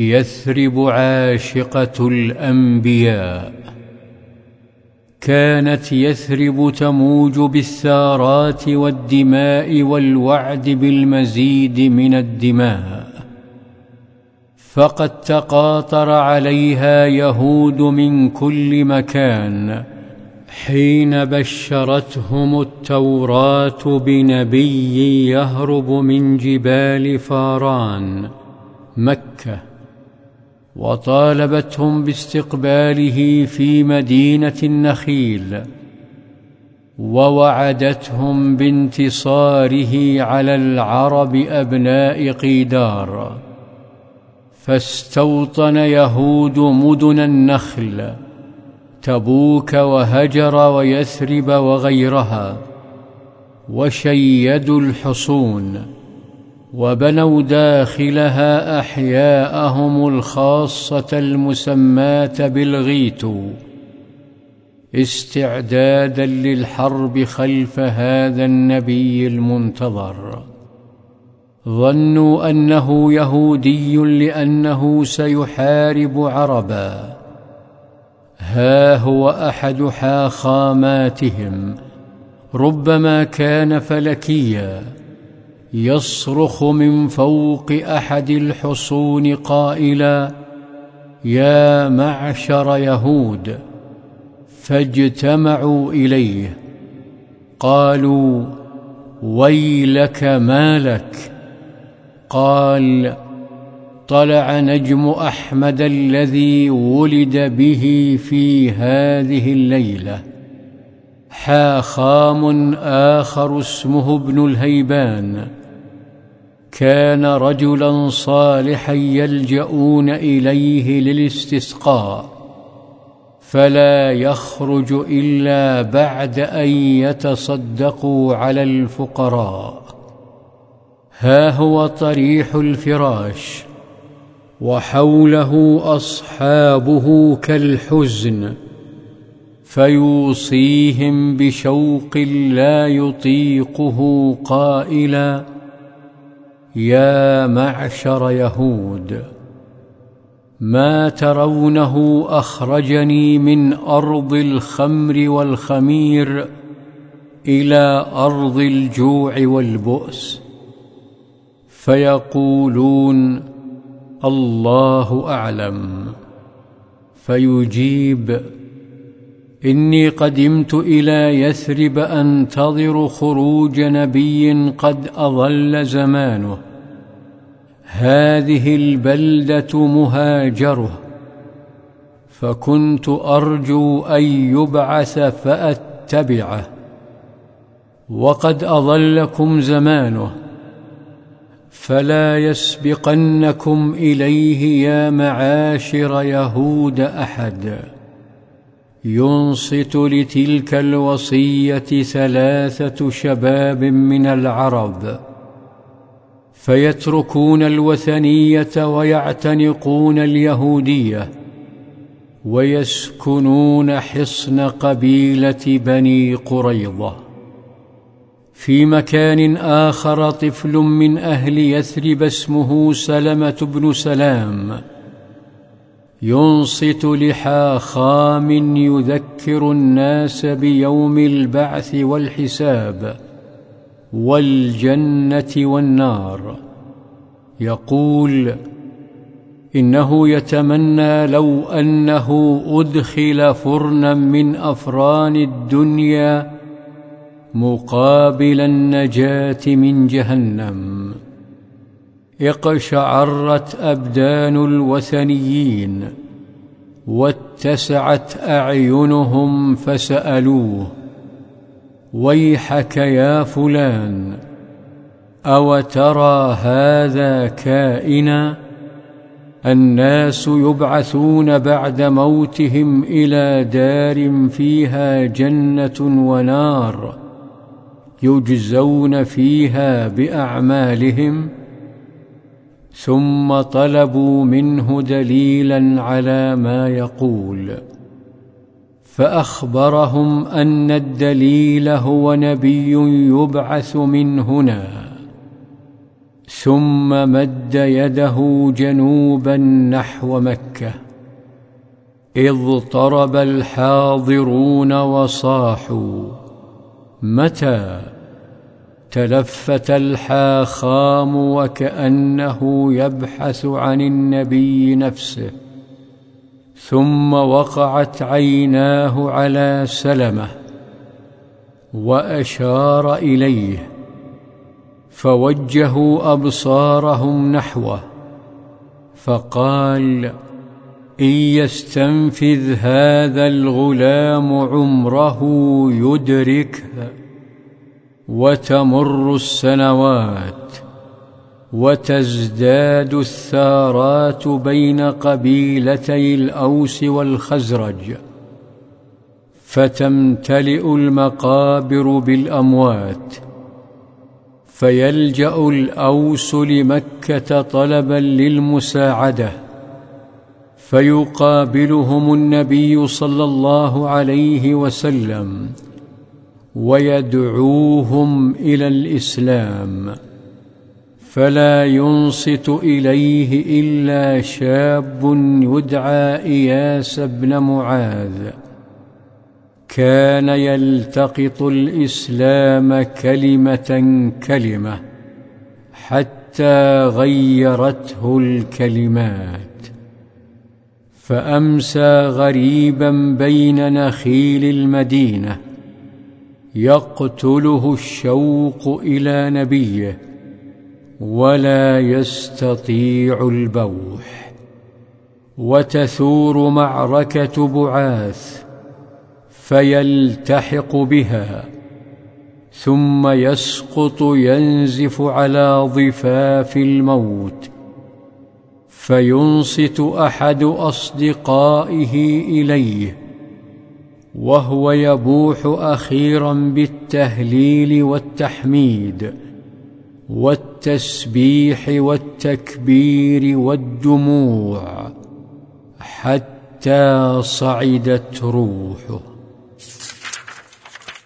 يثرب عاشقة الأنبياء. كانت يثرب تموج بالثارات والدماء والوعد بالمزيد من الدماء. فقد تقاطر عليها يهود من كل مكان حين بشرتهم التوراة بنبي يهرب من جبال فاران مكة. وطالبتهم باستقباله في مدينة النخيل ووعدتهم بانتصاره على العرب أبناء قيدار فاستوطن يهود مدن النخل تبوك وهجر ويثرب وغيرها وشيدوا الحصون. وبنوا داخلها أحياءهم الخاصة المسماة بالغيت استعدادا للحرب خلف هذا النبي المنتظر. ظنوا أنه يهودي لأنه سيحارب عربا. ها هو أحد حاخاماتهم ربما كان فلكيا. يصرخ من فوق أحد الحصون قائلا يا معشر يهود فاجتمعوا إليه. قالوا ويلك ما لك. قال طلع نجم أحمد الذي ولد به في هذه الليلة حاخام آخر اسمه ابن الهيبان كان رجلا صالحا يلجؤون إليه للاستسقاء فلا يخرج إلا بعد أن يتصدقوا على الفقراء. ها هو طريح الفراش وحوله أصحابه كالحزن فيوصيهم بشوق لا يطيقه قائلا يا معشر يهود ما ترونه أخرجني من أرض الخمر والخمير إلى أرض الجوع والبؤس. فيقولون الله أعلم فيجيب إني قدمت إلى يثرب انتظر خروج نبي قد اظل زمانه. هذه البلدة مهاجره. فكنت أرجو أن يبعث فأتبعه. وقد اظلكم زمانه. فلا يسبقنكم إليه يا معاشر يهود أحد. ينصت لتلك الوصية ثلاثة شباب من العرب فيتركون الوثنية ويعتنقون اليهودية ويسكنون حصن قبيلة بني قريظة. في مكان آخر طفل من أهل يثرب اسمه سلمة بن سلام ينصت لحاخام يذكر الناس بيوم البعث والحساب والجنة والنار. يقول إنه يتمنى لو أنه أدخل فرنا من أفران الدنيا مقابل النجاة من جهنم. اقشعرت أبدان الوثنيين. واتسعت أعينهم فسألوه ويحك يا فلان أو ترى هذا كائنا؟ الناس يبعثون بعد موتهم إلى دار فيها جنة ونار يجزون فيها بأعمالهم ثم طلبوا منه دليلا على ما يقول. فأخبرهم أن الدليل هو نبي يبعث من هنا. ثم مد يده جنوبا نحو مكة. إذ طرب الحاضرون وصاحوا. متى؟ تلفت الحاخام وكأنه يبحث عن النبي نفسه ثم وقعت عيناه على سلمة وأشار إليه فوجهوا أبصارهم نحوه فقال إن يستنفذ هذا الغلام عمره يدركه. وتمر السنوات وتزداد الثارات بين قبيلتي الأوس والخزرج فتمتلئ المقابر بالأموات فيلجأ الأوس لمكة طلبا للمساعدة فيقابلهم النبي صلى الله عليه وسلم ويدعوهم إلى الإسلام فلا ينصت إليه إلا شاب يدعى إياس بن معاذ. كان يلتقط الإسلام كلمة كلمة حتى غيرته الكلمات فأمسى غريبا بين نخيل المدينة يقتله الشوق إلى نبيه ولا يستطيع البوح. وتثور معركة بعاث فيلتحق بها ثم يسقط ينزف على ضفاف الموت فينصت أحد أصدقائه إليه. وهو يبوح أخيرا بالتهليل والتحميد والتسبيح والتكبير والدموع حتى صعدت روحه.